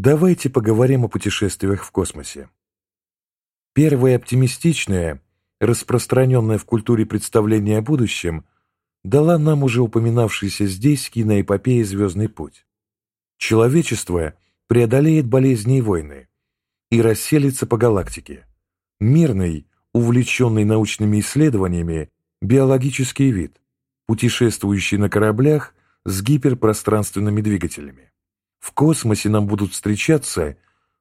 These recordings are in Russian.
Давайте поговорим о путешествиях в космосе. Первое оптимистичное, распространенное в культуре представление о будущем, дала нам уже упоминавшаяся здесь киноэпопея «Звездный путь». Человечество преодолеет болезни и войны и расселится по галактике. Мирный, увлеченный научными исследованиями, биологический вид, путешествующий на кораблях с гиперпространственными двигателями. В космосе нам будут встречаться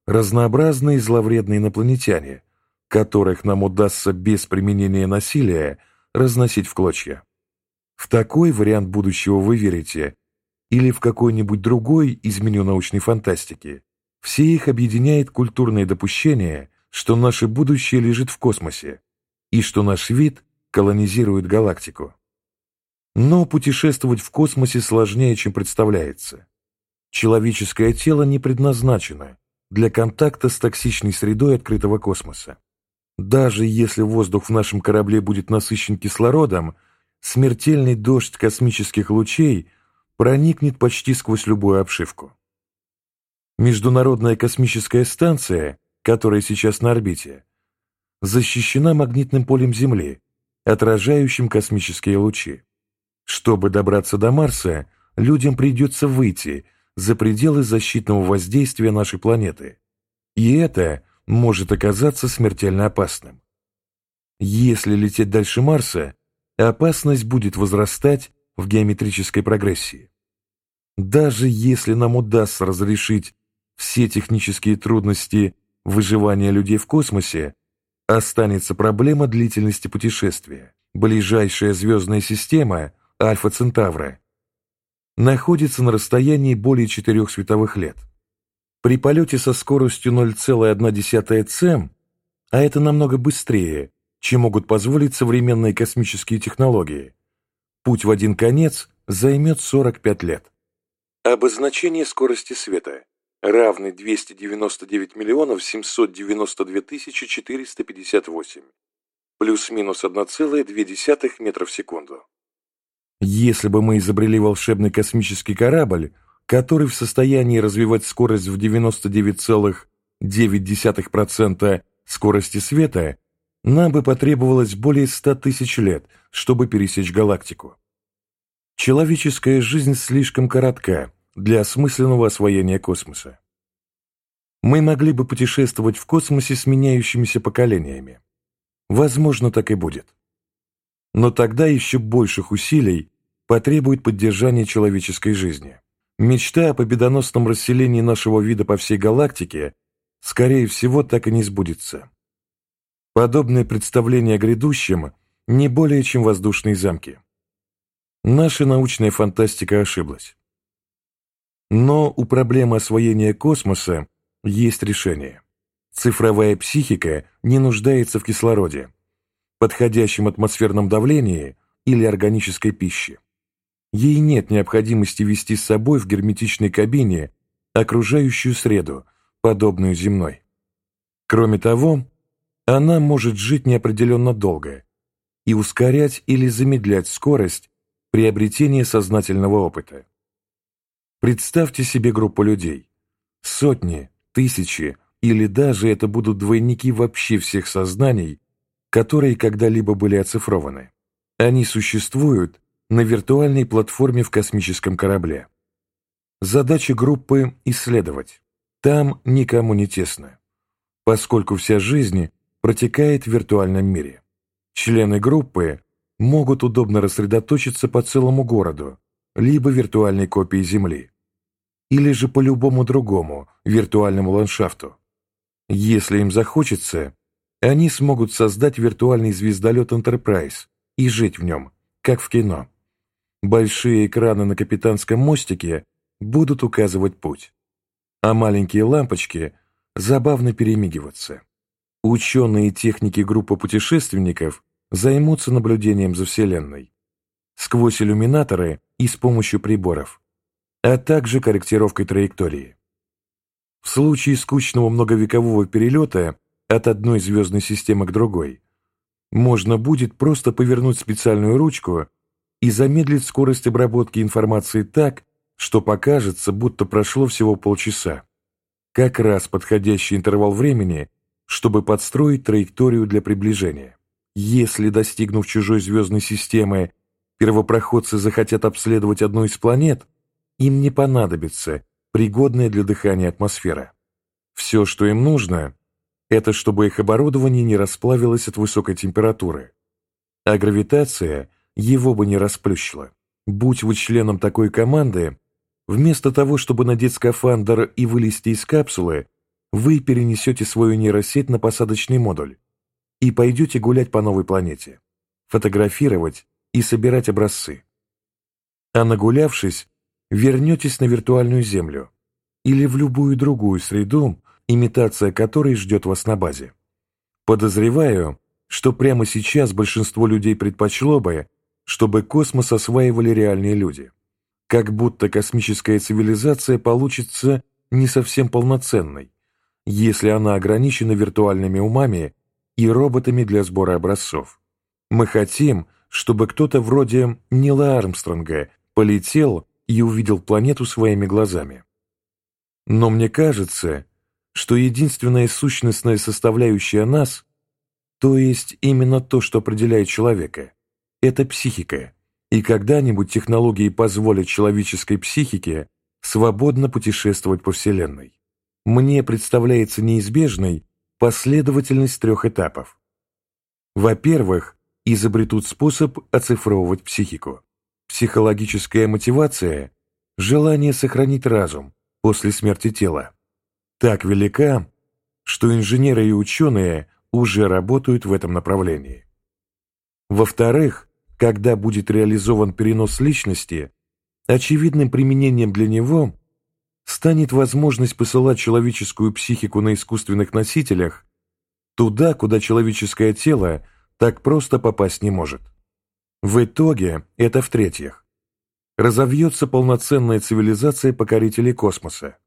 разнообразные зловредные инопланетяне, которых нам удастся без применения насилия разносить в клочья. В такой вариант будущего вы верите или в какой-нибудь другой из научной фантастики. Все их объединяет культурное допущение, что наше будущее лежит в космосе и что наш вид колонизирует галактику. Но путешествовать в космосе сложнее, чем представляется. Человеческое тело не предназначено для контакта с токсичной средой открытого космоса. Даже если воздух в нашем корабле будет насыщен кислородом, смертельный дождь космических лучей проникнет почти сквозь любую обшивку. Международная космическая станция, которая сейчас на орбите, защищена магнитным полем Земли, отражающим космические лучи. Чтобы добраться до Марса, людям придется выйти за пределы защитного воздействия нашей планеты. И это может оказаться смертельно опасным. Если лететь дальше Марса, опасность будет возрастать в геометрической прогрессии. Даже если нам удастся разрешить все технические трудности выживания людей в космосе, останется проблема длительности путешествия. Ближайшая звездная система, Альфа Центавра, находится на расстоянии более 4 световых лет. При полете со скоростью 0,1 цм, а это намного быстрее, чем могут позволить современные космические технологии, путь в один конец займет 45 лет. Обозначение скорости света равный 299 миллионов 792 тысячи 458 плюс-минус 1,2 метра в секунду. Если бы мы изобрели волшебный космический корабль, который в состоянии развивать скорость в 99,9% скорости света, нам бы потребовалось более 100 тысяч лет, чтобы пересечь галактику. Человеческая жизнь слишком коротка для осмысленного освоения космоса. Мы могли бы путешествовать в космосе с меняющимися поколениями. Возможно, так и будет. Но тогда еще больших усилий потребует поддержания человеческой жизни. Мечта о победоносном расселении нашего вида по всей галактике, скорее всего, так и не сбудется. Подобные представления о грядущем не более чем воздушные замки. Наша научная фантастика ошиблась. Но у проблемы освоения космоса есть решение. Цифровая психика не нуждается в кислороде, подходящем атмосферном давлении или органической пище. Ей нет необходимости вести с собой в герметичной кабине окружающую среду, подобную земной. Кроме того, она может жить неопределенно долго и ускорять или замедлять скорость приобретения сознательного опыта. Представьте себе группу людей. Сотни, тысячи или даже это будут двойники вообще всех сознаний, которые когда-либо были оцифрованы. Они существуют на виртуальной платформе в космическом корабле. Задача группы – исследовать. Там никому не тесно, поскольку вся жизнь протекает в виртуальном мире. Члены группы могут удобно рассредоточиться по целому городу, либо виртуальной копии Земли, или же по любому другому виртуальному ландшафту. Если им захочется, они смогут создать виртуальный звездолет Enterprise и жить в нем, как в кино. Большие экраны на капитанском мостике будут указывать путь, а маленькие лампочки забавно перемигиваться. Ученые и техники группы путешественников займутся наблюдением за Вселенной сквозь иллюминаторы и с помощью приборов, а также корректировкой траектории. В случае скучного многовекового перелета от одной звездной системы к другой можно будет просто повернуть специальную ручку и замедлить скорость обработки информации так, что покажется, будто прошло всего полчаса. как раз подходящий интервал времени, чтобы подстроить траекторию для приближения. Если, достигнув чужой звездной системы, первопроходцы захотят обследовать одну из планет, им не понадобится пригодная для дыхания атмосфера. Все, что им нужно, это чтобы их оборудование не расплавилось от высокой температуры. А гравитация его бы не расплющила. Будь вы членом такой команды, вместо того, чтобы надеть скафандр и вылезти из капсулы, вы перенесете свою нейросеть на посадочный модуль и пойдете гулять по новой планете, фотографировать и собирать образцы. А нагулявшись, вернетесь на виртуальную Землю или в любую другую среду, имитация которой ждет вас на базе. Подозреваю, что прямо сейчас большинство людей предпочло бы, чтобы космос осваивали реальные люди. Как будто космическая цивилизация получится не совсем полноценной, если она ограничена виртуальными умами и роботами для сбора образцов. Мы хотим, чтобы кто-то вроде Нила Армстронга полетел и увидел планету своими глазами. Но мне кажется, что единственная сущностная составляющая нас, то есть именно то, что определяет человека, это психика, и когда-нибудь технологии позволят человеческой психике свободно путешествовать по Вселенной. Мне представляется неизбежной последовательность трех этапов. Во-первых, изобретут способ оцифровывать психику. Психологическая мотивация – желание сохранить разум после смерти тела. Так велика, что инженеры и ученые уже работают в этом направлении. Во-вторых, когда будет реализован перенос личности, очевидным применением для него станет возможность посылать человеческую психику на искусственных носителях туда, куда человеческое тело так просто попасть не может. В итоге, это в-третьих, разовьется полноценная цивилизация покорителей космоса,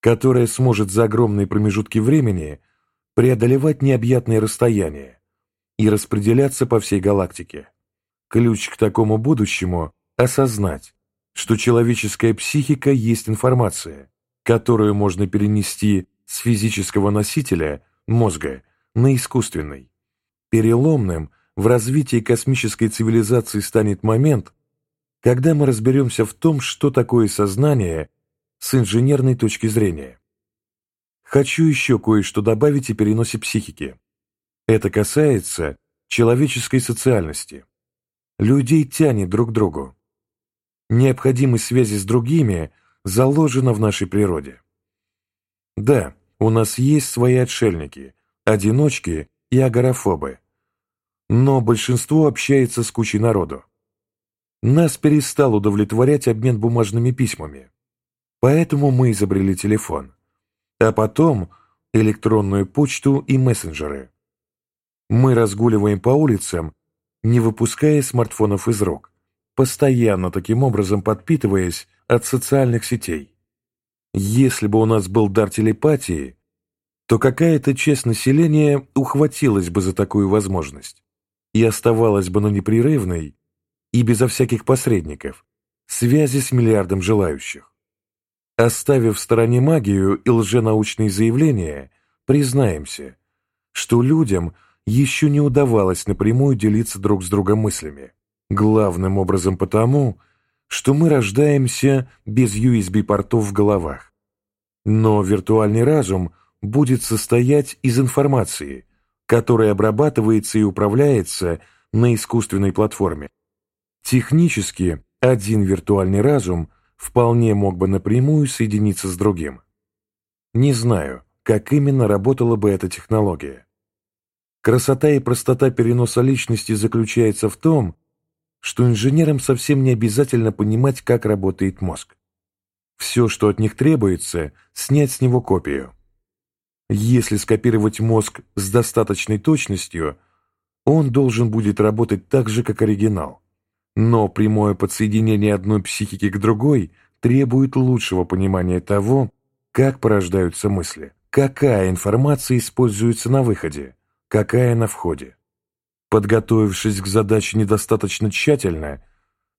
которая сможет за огромные промежутки времени преодолевать необъятные расстояния и распределяться по всей галактике. Ключ к такому будущему – осознать, что человеческая психика есть информация, которую можно перенести с физического носителя, мозга, на искусственный. Переломным в развитии космической цивилизации станет момент, когда мы разберемся в том, что такое сознание с инженерной точки зрения. Хочу еще кое-что добавить о переносе психики. Это касается человеческой социальности. Людей тянет друг к другу. Необходимость связи с другими заложена в нашей природе. Да, у нас есть свои отшельники, одиночки и агорафобы, но большинство общается с кучей народу. Нас перестал удовлетворять обмен бумажными письмами, поэтому мы изобрели телефон, а потом электронную почту и мессенджеры. Мы разгуливаем по улицам, не выпуская смартфонов из рук, постоянно таким образом подпитываясь от социальных сетей. Если бы у нас был дар телепатии, то какая-то часть населения ухватилась бы за такую возможность и оставалась бы на непрерывной и безо всяких посредников связи с миллиардом желающих. Оставив в стороне магию и лженаучные заявления, признаемся, что людям еще не удавалось напрямую делиться друг с другом мыслями. Главным образом потому, что мы рождаемся без USB-портов в головах. Но виртуальный разум будет состоять из информации, который обрабатывается и управляется на искусственной платформе. Технически, один виртуальный разум вполне мог бы напрямую соединиться с другим. Не знаю, как именно работала бы эта технология. Красота и простота переноса личности заключается в том, что инженерам совсем не обязательно понимать, как работает мозг. Все, что от них требуется, снять с него копию. Если скопировать мозг с достаточной точностью, он должен будет работать так же, как оригинал. Но прямое подсоединение одной психики к другой требует лучшего понимания того, как порождаются мысли, какая информация используется на выходе, какая на входе. Подготовившись к задаче недостаточно тщательно,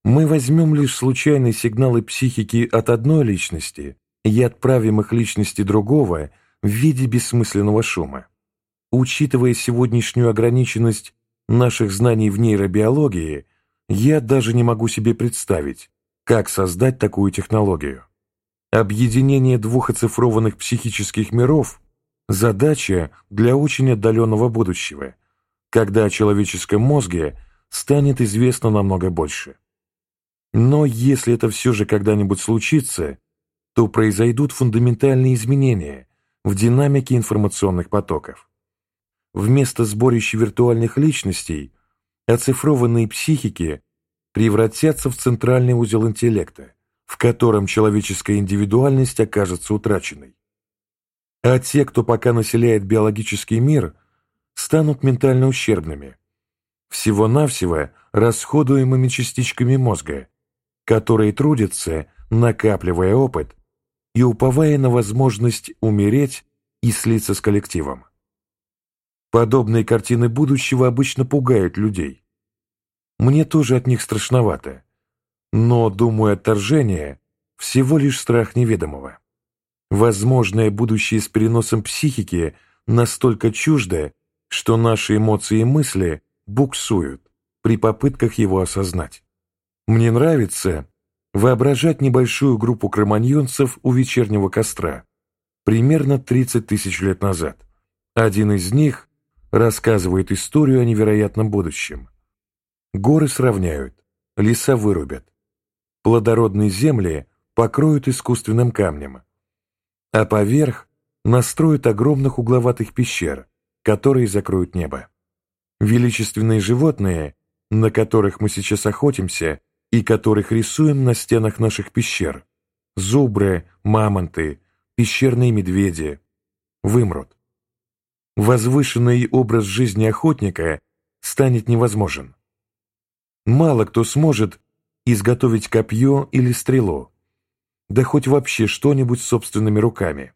мы возьмем лишь случайные сигналы психики от одной личности и отправим их личности другого в виде бессмысленного шума. Учитывая сегодняшнюю ограниченность наших знаний в нейробиологии, я даже не могу себе представить, как создать такую технологию. Объединение двух оцифрованных психических миров – задача для очень отдаленного будущего, когда о человеческом мозге станет известно намного больше. Но если это все же когда-нибудь случится, то произойдут фундаментальные изменения в динамике информационных потоков. Вместо сборища виртуальных личностей оцифрованные психики превратятся в центральный узел интеллекта, в котором человеческая индивидуальность окажется утраченной. А те, кто пока населяет биологический мир, станут ментально ущербными, всего-навсего расходуемыми частичками мозга, которые трудятся, накапливая опыт и уповая на возможность умереть и слиться с коллективом. Подобные картины будущего обычно пугают людей. Мне тоже от них страшновато, но, думаю, отторжение – всего лишь страх неведомого. Возможное будущее с переносом психики настолько чуждо, что наши эмоции и мысли буксуют при попытках его осознать. Мне нравится воображать небольшую группу кроманьонцев у вечернего костра, примерно 30 тысяч лет назад. Один из них рассказывает историю о невероятном будущем. Горы сравняют, леса вырубят, плодородные земли покроют искусственным камнем, а поверх настроят огромных угловатых пещер, которые закроют небо. Величественные животные, на которых мы сейчас охотимся и которых рисуем на стенах наших пещер, зубры, мамонты, пещерные медведи, вымрут. Возвышенный образ жизни охотника станет невозможен. Мало кто сможет изготовить копье или стрелу, да хоть вообще что-нибудь собственными руками.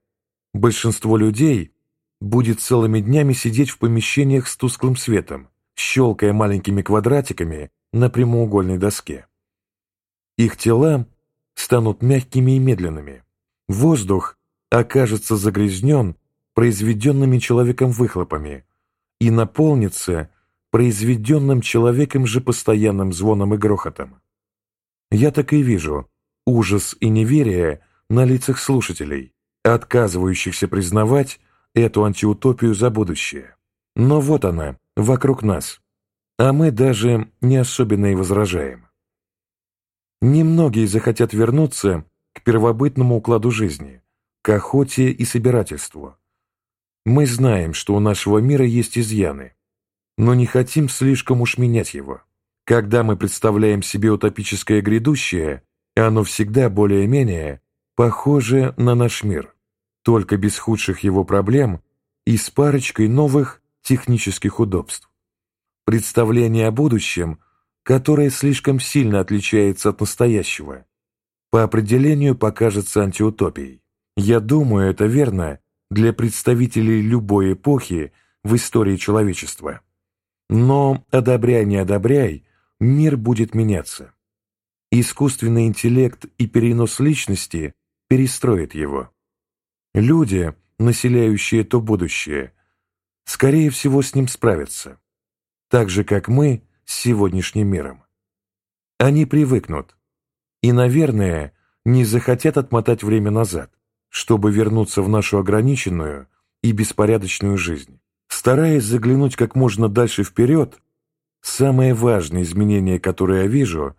Большинство людей будет целыми днями сидеть в помещениях с тусклым светом, щелкая маленькими квадратиками на прямоугольной доске. Их тела станут мягкими и медленными. Воздух окажется загрязнен произведенными человеком выхлопами и наполнится произведенным человеком же постоянным звоном и грохотом. Я так и вижу ужас и неверие на лицах слушателей, отказывающихся признавать эту антиутопию за будущее. Но вот она, вокруг нас, а мы даже не особенно и возражаем. Немногие захотят вернуться к первобытному укладу жизни, к охоте и собирательству. Мы знаем, что у нашего мира есть изъяны, но не хотим слишком уж менять его. Когда мы представляем себе утопическое грядущее, оно всегда более-менее похоже на наш мир, только без худших его проблем и с парочкой новых технических удобств. Представление о будущем, которое слишком сильно отличается от настоящего, по определению покажется антиутопией. Я думаю, это верно для представителей любой эпохи в истории человечества. Но, одобряй, не одобряй, мир будет меняться. Искусственный интеллект и перенос личности перестроят его. Люди, населяющие то будущее, скорее всего с ним справятся, так же, как мы с сегодняшним миром. Они привыкнут и, наверное, не захотят отмотать время назад, чтобы вернуться в нашу ограниченную и беспорядочную жизнь. Стараясь заглянуть как можно дальше вперед, самое важное изменение, которое я вижу,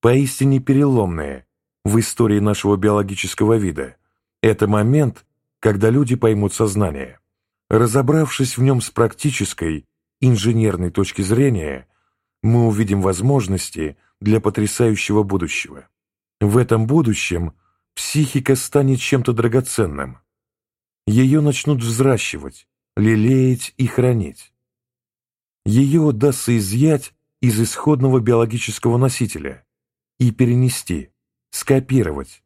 поистине переломное в истории нашего биологического вида. Это момент, когда люди поймут сознание. Разобравшись в нем с практической, инженерной точки зрения, мы увидим возможности для потрясающего будущего. В этом будущем психика станет чем-то драгоценным. Ее начнут взращивать, лелеять и хранить. Ее удастся изъять из исходного биологического носителя и перенести, скопировать,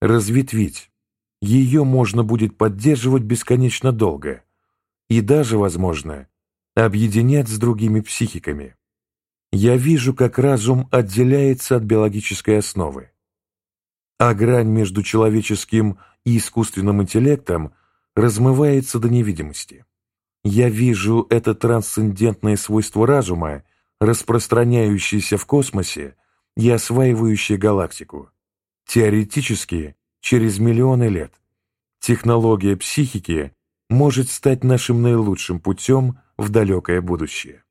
разветвить. Ее можно будет поддерживать бесконечно долго и даже, возможно, объединять с другими психиками. Я вижу, как разум отделяется от биологической основы. а грань между человеческим и искусственным интеллектом размывается до невидимости. Я вижу это трансцендентное свойство разума, распространяющееся в космосе и осваивающее галактику. Теоретически, через миллионы лет, технология психики может стать нашим наилучшим путем в далекое будущее.